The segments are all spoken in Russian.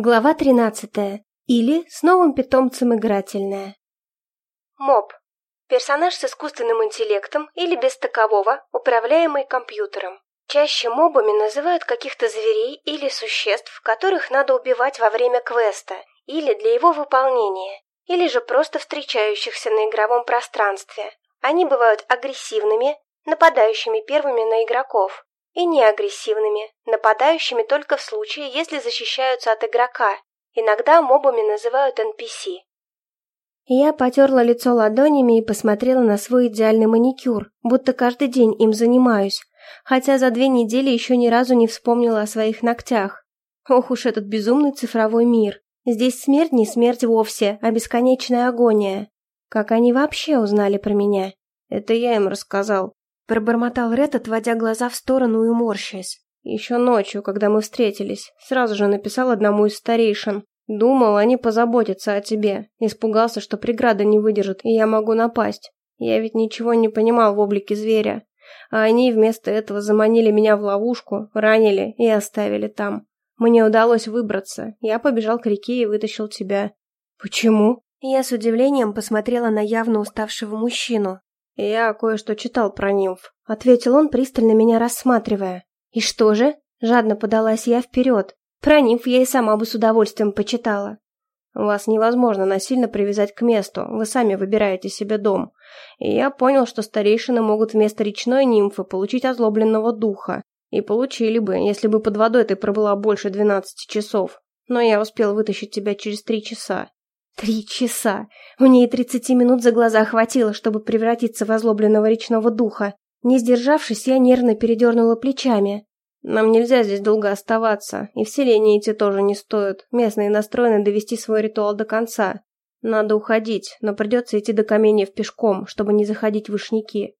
Глава 13. Или с новым питомцем игрательная. Моб. Персонаж с искусственным интеллектом или без такового, управляемый компьютером. Чаще мобами называют каких-то зверей или существ, которых надо убивать во время квеста или для его выполнения, или же просто встречающихся на игровом пространстве. Они бывают агрессивными, нападающими первыми на игроков, и неагрессивными, нападающими только в случае, если защищаются от игрока. Иногда мобами называют NPC. Я потерла лицо ладонями и посмотрела на свой идеальный маникюр, будто каждый день им занимаюсь, хотя за две недели еще ни разу не вспомнила о своих ногтях. Ох уж этот безумный цифровой мир. Здесь смерть не смерть вовсе, а бесконечная агония. Как они вообще узнали про меня? Это я им рассказал. Пробормотал Ред, отводя глаза в сторону и морщась. Еще ночью, когда мы встретились, сразу же написал одному из старейшин. Думал, они позаботятся о тебе. Испугался, что преграда не выдержит, и я могу напасть. Я ведь ничего не понимал в облике зверя. А они вместо этого заманили меня в ловушку, ранили и оставили там. Мне удалось выбраться. Я побежал к реке и вытащил тебя. Почему? Я с удивлением посмотрела на явно уставшего мужчину. «Я кое-что читал про нимф», — ответил он, пристально меня рассматривая. «И что же?» — жадно подалась я вперед. «Про нимф я и сама бы с удовольствием почитала». «Вас невозможно насильно привязать к месту, вы сами выбираете себе дом. И я понял, что старейшины могут вместо речной нимфы получить озлобленного духа. И получили бы, если бы под водой ты пробыла больше двенадцати часов. Но я успел вытащить тебя через три часа. Три часа. Мне и тридцати минут за глаза хватило, чтобы превратиться в озлобленного речного духа. Не сдержавшись, я нервно передернула плечами. Нам нельзя здесь долго оставаться, и в селение идти тоже не стоит. Местные настроены довести свой ритуал до конца. Надо уходить, но придется идти до каменьев пешком, чтобы не заходить в вышники.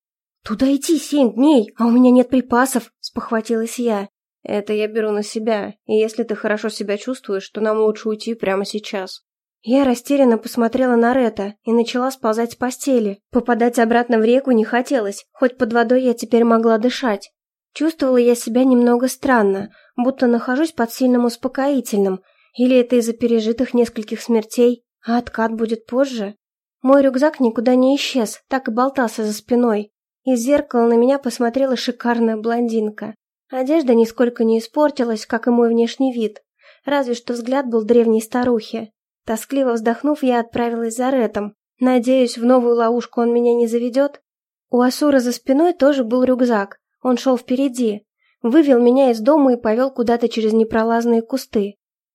«Туда идти семь дней, а у меня нет припасов», — спохватилась я. «Это я беру на себя, и если ты хорошо себя чувствуешь, то нам лучше уйти прямо сейчас». Я растерянно посмотрела на Рета и начала сползать с постели. Попадать обратно в реку не хотелось, хоть под водой я теперь могла дышать. Чувствовала я себя немного странно, будто нахожусь под сильным успокоительным, или это из-за пережитых нескольких смертей, а откат будет позже. Мой рюкзак никуда не исчез, так и болтался за спиной. Из зеркала на меня посмотрела шикарная блондинка. Одежда нисколько не испортилась, как и мой внешний вид, разве что взгляд был древней старухи. Тоскливо вздохнув, я отправилась за Ретом. Надеюсь, в новую ловушку он меня не заведет? У Асура за спиной тоже был рюкзак. Он шел впереди. Вывел меня из дома и повел куда-то через непролазные кусты.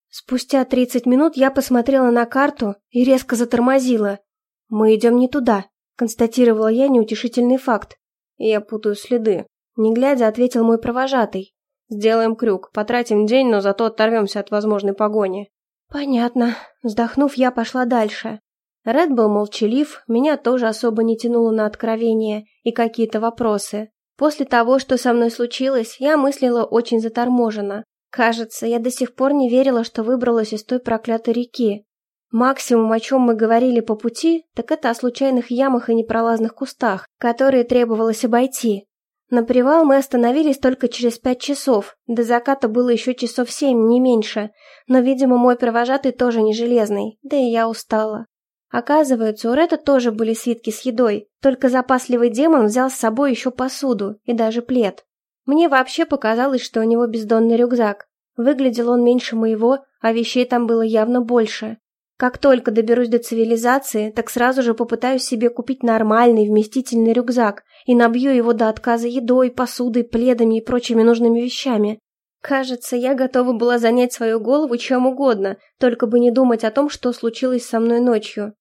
Спустя тридцать минут я посмотрела на карту и резко затормозила. «Мы идем не туда», — констатировала я неутешительный факт. «Я путаю следы», — не глядя ответил мой провожатый. «Сделаем крюк, потратим день, но зато оторвемся от возможной погони». «Понятно». Вздохнув, я пошла дальше. Ред был молчалив, меня тоже особо не тянуло на откровения и какие-то вопросы. После того, что со мной случилось, я мыслила очень заторможенно. Кажется, я до сих пор не верила, что выбралась из той проклятой реки. Максимум, о чем мы говорили по пути, так это о случайных ямах и непролазных кустах, которые требовалось обойти. На привал мы остановились только через пять часов, до заката было еще часов семь, не меньше, но, видимо, мой провожатый тоже не железный, да и я устала. Оказывается, у Ретта тоже были свитки с едой, только запасливый демон взял с собой еще посуду и даже плед. Мне вообще показалось, что у него бездонный рюкзак. Выглядел он меньше моего, а вещей там было явно больше. Как только доберусь до цивилизации, так сразу же попытаюсь себе купить нормальный вместительный рюкзак и набью его до отказа едой, посудой, пледами и прочими нужными вещами. Кажется, я готова была занять свою голову чем угодно, только бы не думать о том, что случилось со мной ночью.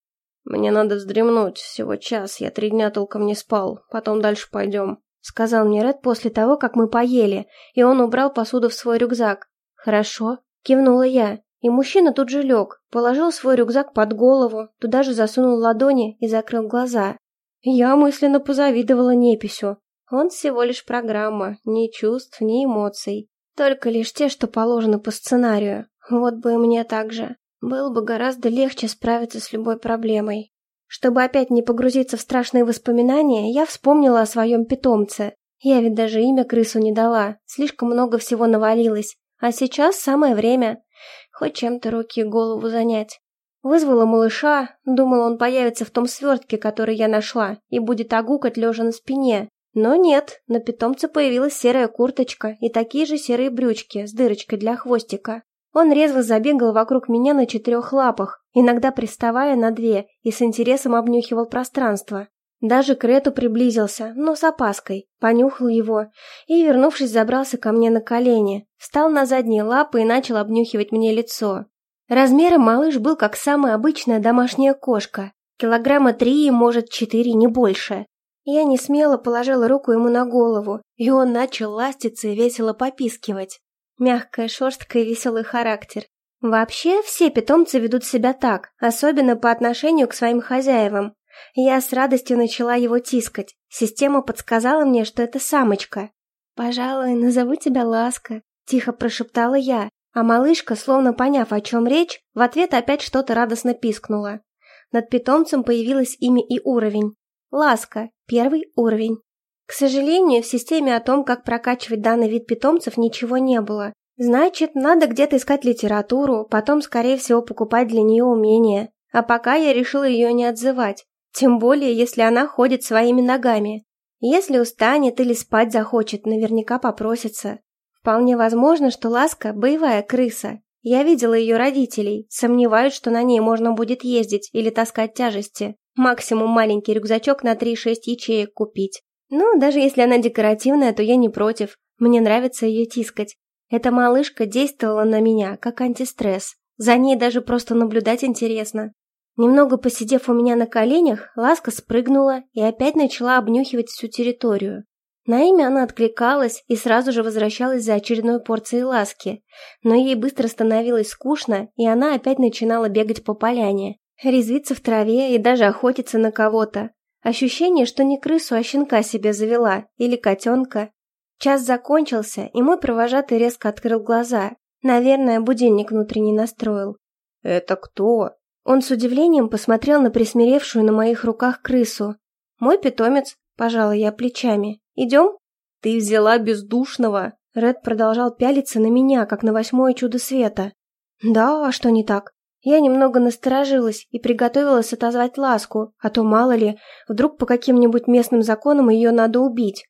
«Мне надо вздремнуть, всего час, я три дня толком не спал, потом дальше пойдем», — сказал мне Ред после того, как мы поели, и он убрал посуду в свой рюкзак. «Хорошо», — кивнула я, и мужчина тут же лег, положил свой рюкзак под голову, туда же засунул ладони и закрыл глаза. Я мысленно позавидовала Неписю. Он всего лишь программа, ни чувств, ни эмоций. Только лишь те, что положены по сценарию. Вот бы и мне так же. Было бы гораздо легче справиться с любой проблемой. Чтобы опять не погрузиться в страшные воспоминания, я вспомнила о своем питомце. Я ведь даже имя крысу не дала, слишком много всего навалилось. А сейчас самое время. Хоть чем-то руки и голову занять. Вызвала малыша, думала, он появится в том свертке, который я нашла, и будет огукать лежа на спине. Но нет, на питомце появилась серая курточка и такие же серые брючки с дырочкой для хвостика. Он резво забегал вокруг меня на четырех лапах, иногда приставая на две, и с интересом обнюхивал пространство. Даже к Рету приблизился, но с опаской, понюхал его и, вернувшись, забрался ко мне на колени, встал на задние лапы и начал обнюхивать мне лицо. Размером малыш был как самая обычная домашняя кошка, килограмма три, может, четыре, не больше. Я не смело положила руку ему на голову, и он начал ластиться и весело попискивать. Мягкая шерстка и веселый характер. Вообще, все питомцы ведут себя так, особенно по отношению к своим хозяевам. Я с радостью начала его тискать. Система подсказала мне, что это самочка. «Пожалуй, назову тебя Ласка», — тихо прошептала я, а малышка, словно поняв, о чем речь, в ответ опять что-то радостно пискнула. Над питомцем появилось имя и уровень. Ласка, первый уровень. К сожалению, в системе о том, как прокачивать данный вид питомцев, ничего не было. Значит, надо где-то искать литературу, потом, скорее всего, покупать для нее умения. А пока я решила ее не отзывать. Тем более, если она ходит своими ногами. Если устанет или спать захочет, наверняка попросится. Вполне возможно, что Ласка – боевая крыса. Я видела ее родителей, сомневаюсь, что на ней можно будет ездить или таскать тяжести. Максимум маленький рюкзачок на 3-6 ячеек купить. Ну, даже если она декоративная, то я не против. Мне нравится ее тискать. Эта малышка действовала на меня, как антистресс. За ней даже просто наблюдать интересно. Немного посидев у меня на коленях, Ласка спрыгнула и опять начала обнюхивать всю территорию. На имя она откликалась и сразу же возвращалась за очередной порцией ласки, но ей быстро становилось скучно, и она опять начинала бегать по поляне, резвиться в траве и даже охотиться на кого-то. Ощущение, что не крысу, а щенка себе завела, или котенка. Час закончился, и мой провожатый резко открыл глаза. Наверное, будильник внутренний настроил. «Это кто?» Он с удивлением посмотрел на присмиревшую на моих руках крысу. «Мой питомец», – пожала я плечами. «Идем?» «Ты взяла бездушного!» Ред продолжал пялиться на меня, как на восьмое чудо света. «Да, а что не так?» Я немного насторожилась и приготовилась отозвать ласку, а то, мало ли, вдруг по каким-нибудь местным законам ее надо убить.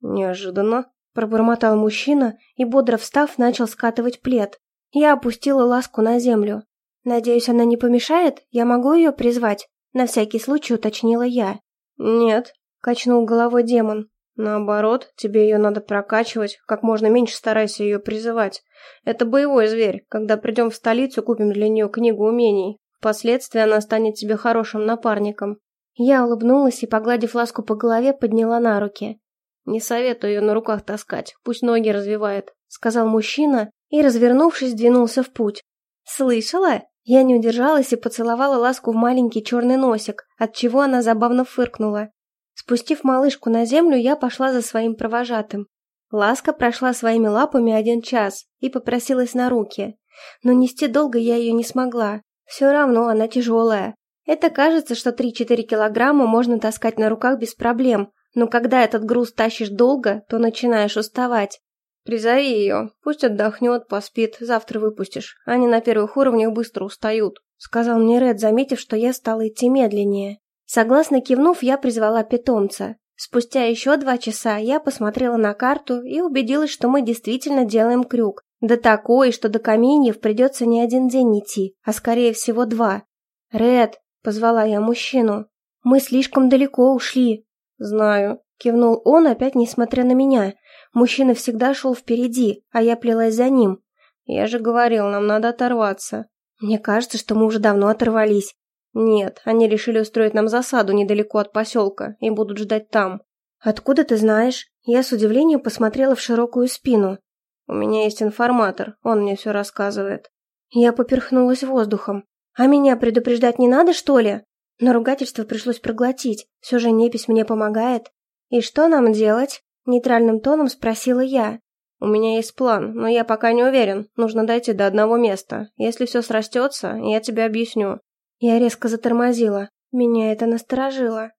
«Неожиданно», – пробормотал мужчина и, бодро встав, начал скатывать плед. Я опустила ласку на землю. «Надеюсь, она не помешает? Я могу ее призвать?» На всякий случай уточнила я. «Нет», – качнул головой демон. «Наоборот, тебе ее надо прокачивать, как можно меньше старайся ее призывать. Это боевой зверь. Когда придем в столицу, купим для нее книгу умений. Впоследствии она станет тебе хорошим напарником». Я улыбнулась и, погладив ласку по голове, подняла на руки. «Не советую ее на руках таскать, пусть ноги развивает», — сказал мужчина и, развернувшись, двинулся в путь. «Слышала?» Я не удержалась и поцеловала ласку в маленький черный носик, от чего она забавно фыркнула. Спустив малышку на землю, я пошла за своим провожатым. Ласка прошла своими лапами один час и попросилась на руки. Но нести долго я ее не смогла. Все равно она тяжелая. Это кажется, что 3-4 килограмма можно таскать на руках без проблем, но когда этот груз тащишь долго, то начинаешь уставать. Призови ее, пусть отдохнет, поспит, завтра выпустишь. Они на первых уровнях быстро устают», — сказал мне Ред, заметив, что я стала идти медленнее. Согласно кивнув, я призвала питомца. Спустя еще два часа я посмотрела на карту и убедилась, что мы действительно делаем крюк. Да такой, что до Каменьев придется не один день идти, а скорее всего два. «Ред», — позвала я мужчину, — «мы слишком далеко ушли». «Знаю», — кивнул он, опять несмотря на меня — Мужчина всегда шел впереди, а я плелась за ним. Я же говорил, нам надо оторваться. Мне кажется, что мы уже давно оторвались. Нет, они решили устроить нам засаду недалеко от поселка и будут ждать там. Откуда ты знаешь? Я с удивлением посмотрела в широкую спину. У меня есть информатор, он мне все рассказывает. Я поперхнулась воздухом. А меня предупреждать не надо, что ли? Но ругательство пришлось проглотить. Все же непись мне помогает. И что нам делать? Нейтральным тоном спросила я. «У меня есть план, но я пока не уверен. Нужно дойти до одного места. Если все срастется, я тебе объясню». Я резко затормозила. Меня это насторожило.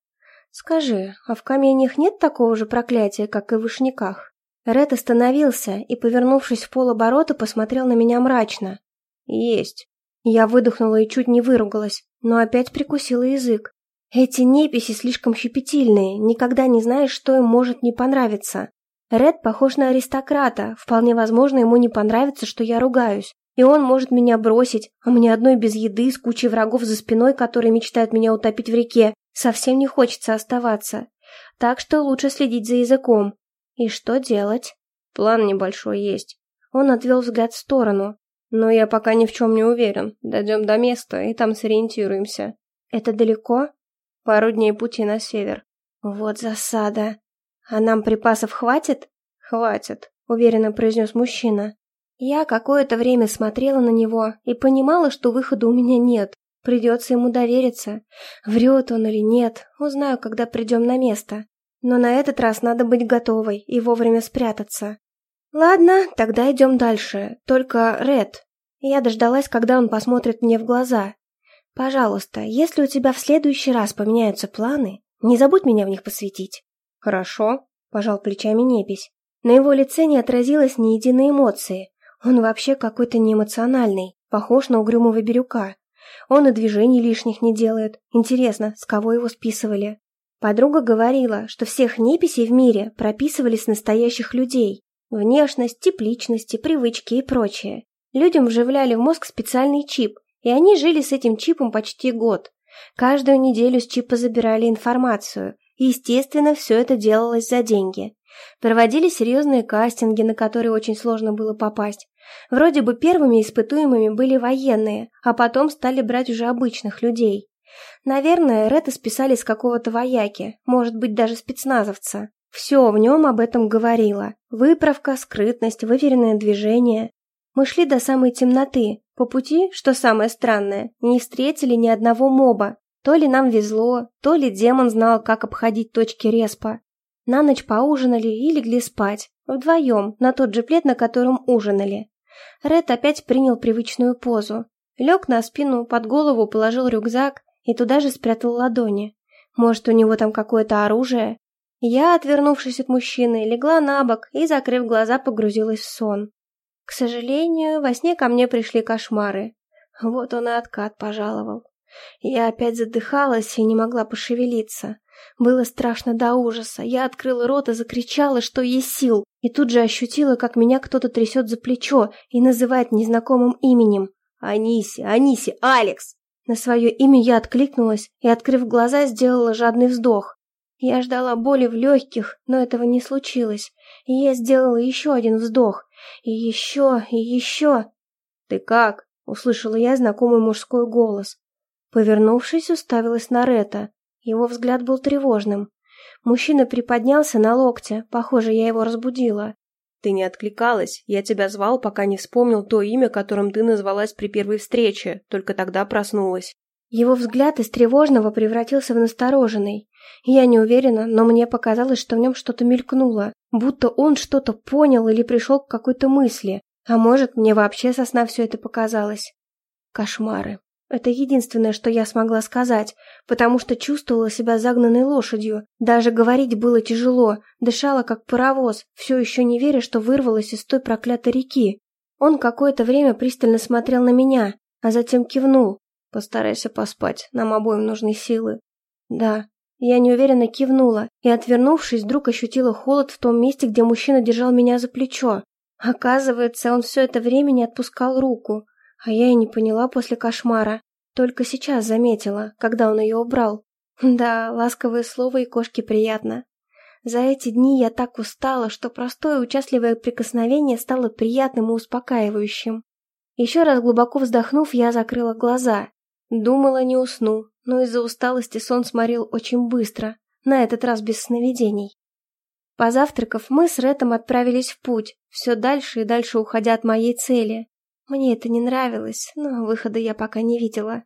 «Скажи, а в каменьях нет такого же проклятия, как и в вышняках?» Ред остановился и, повернувшись в полоборота, посмотрел на меня мрачно. Есть. Я выдохнула и чуть не выругалась, но опять прикусила язык. Эти неписи слишком щепетильные, никогда не знаешь, что им может не понравиться. Ред похож на аристократа, вполне возможно, ему не понравится, что я ругаюсь. И он может меня бросить, а мне одной без еды, с кучей врагов за спиной, которые мечтают меня утопить в реке, совсем не хочется оставаться. Так что лучше следить за языком. И что делать? План небольшой есть. Он отвел взгляд в сторону. Но я пока ни в чем не уверен. Дойдем до места, и там сориентируемся. Это далеко? Пару дней пути на север. Вот засада. А нам припасов хватит? Хватит, уверенно произнес мужчина. Я какое-то время смотрела на него и понимала, что выхода у меня нет. Придется ему довериться. Врет он или нет, узнаю, когда придем на место. Но на этот раз надо быть готовой и вовремя спрятаться. Ладно, тогда идем дальше. Только, Ред, я дождалась, когда он посмотрит мне в глаза. Пожалуйста, если у тебя в следующий раз поменяются планы, не забудь меня в них посвятить. Хорошо, пожал плечами Непись. На его лице не отразилось ни единой эмоции, он вообще какой-то неэмоциональный, похож на угрюмого бирюка. Он и движений лишних не делает. Интересно, с кого его списывали? Подруга говорила, что всех неписей в мире прописывали с настоящих людей. Внешность, тип личности, привычки и прочее. Людям вживляли в мозг специальный чип, и они жили с этим чипом почти год. Каждую неделю с чипа забирали информацию, и, естественно, все это делалось за деньги. Проводили серьезные кастинги, на которые очень сложно было попасть. Вроде бы первыми испытуемыми были военные, а потом стали брать уже обычных людей. Наверное, Ретта списали с какого-то вояки, может быть, даже спецназовца. Все в нем об этом говорило. Выправка, скрытность, выверенное движение. Мы шли до самой темноты. По пути, что самое странное, не встретили ни одного моба. То ли нам везло, то ли демон знал, как обходить точки респа. На ночь поужинали и легли спать. Вдвоем, на тот же плед, на котором ужинали. Ред опять принял привычную позу. Лег на спину, под голову положил рюкзак и туда же спрятал ладони. Может, у него там какое-то оружие? Я, отвернувшись от мужчины, легла на бок и, закрыв глаза, погрузилась в сон. К сожалению, во сне ко мне пришли кошмары. Вот он и откат пожаловал. Я опять задыхалась и не могла пошевелиться. Было страшно до ужаса. Я открыла рот и закричала, что есть сил, и тут же ощутила, как меня кто-то трясет за плечо и называет незнакомым именем. «Аниси, Аниси, Алекс!» На свое имя я откликнулась и, открыв глаза, сделала жадный вздох. Я ждала боли в легких, но этого не случилось, и я сделала еще один вздох. И еще, и еще. «Ты как?» — услышала я знакомый мужской голос. Повернувшись, уставилась на Рета. Его взгляд был тревожным. Мужчина приподнялся на локте, похоже, я его разбудила. «Ты не откликалась, я тебя звал, пока не вспомнил то имя, которым ты назвалась при первой встрече, только тогда проснулась». Его взгляд из тревожного превратился в настороженный. Я не уверена, но мне показалось, что в нем что-то мелькнуло, будто он что-то понял или пришел к какой-то мысли. А может, мне вообще со сна все это показалось. Кошмары. Это единственное, что я смогла сказать, потому что чувствовала себя загнанной лошадью. Даже говорить было тяжело, дышала как паровоз, все еще не веря, что вырвалась из той проклятой реки. Он какое-то время пристально смотрел на меня, а затем кивнул. «Постарайся поспать, нам обоим нужны силы». «Да». Я неуверенно кивнула и, отвернувшись, вдруг ощутила холод в том месте, где мужчина держал меня за плечо. Оказывается, он все это время не отпускал руку. А я и не поняла после кошмара. Только сейчас заметила, когда он ее убрал. Да, ласковое слово и кошке приятно. За эти дни я так устала, что простое участливое прикосновение стало приятным и успокаивающим. Еще раз глубоко вздохнув, я закрыла глаза. Думала, не усну, но из-за усталости сон сморил очень быстро, на этот раз без сновидений. Позавтракав, мы с Ретом отправились в путь, все дальше и дальше уходя от моей цели. Мне это не нравилось, но выхода я пока не видела.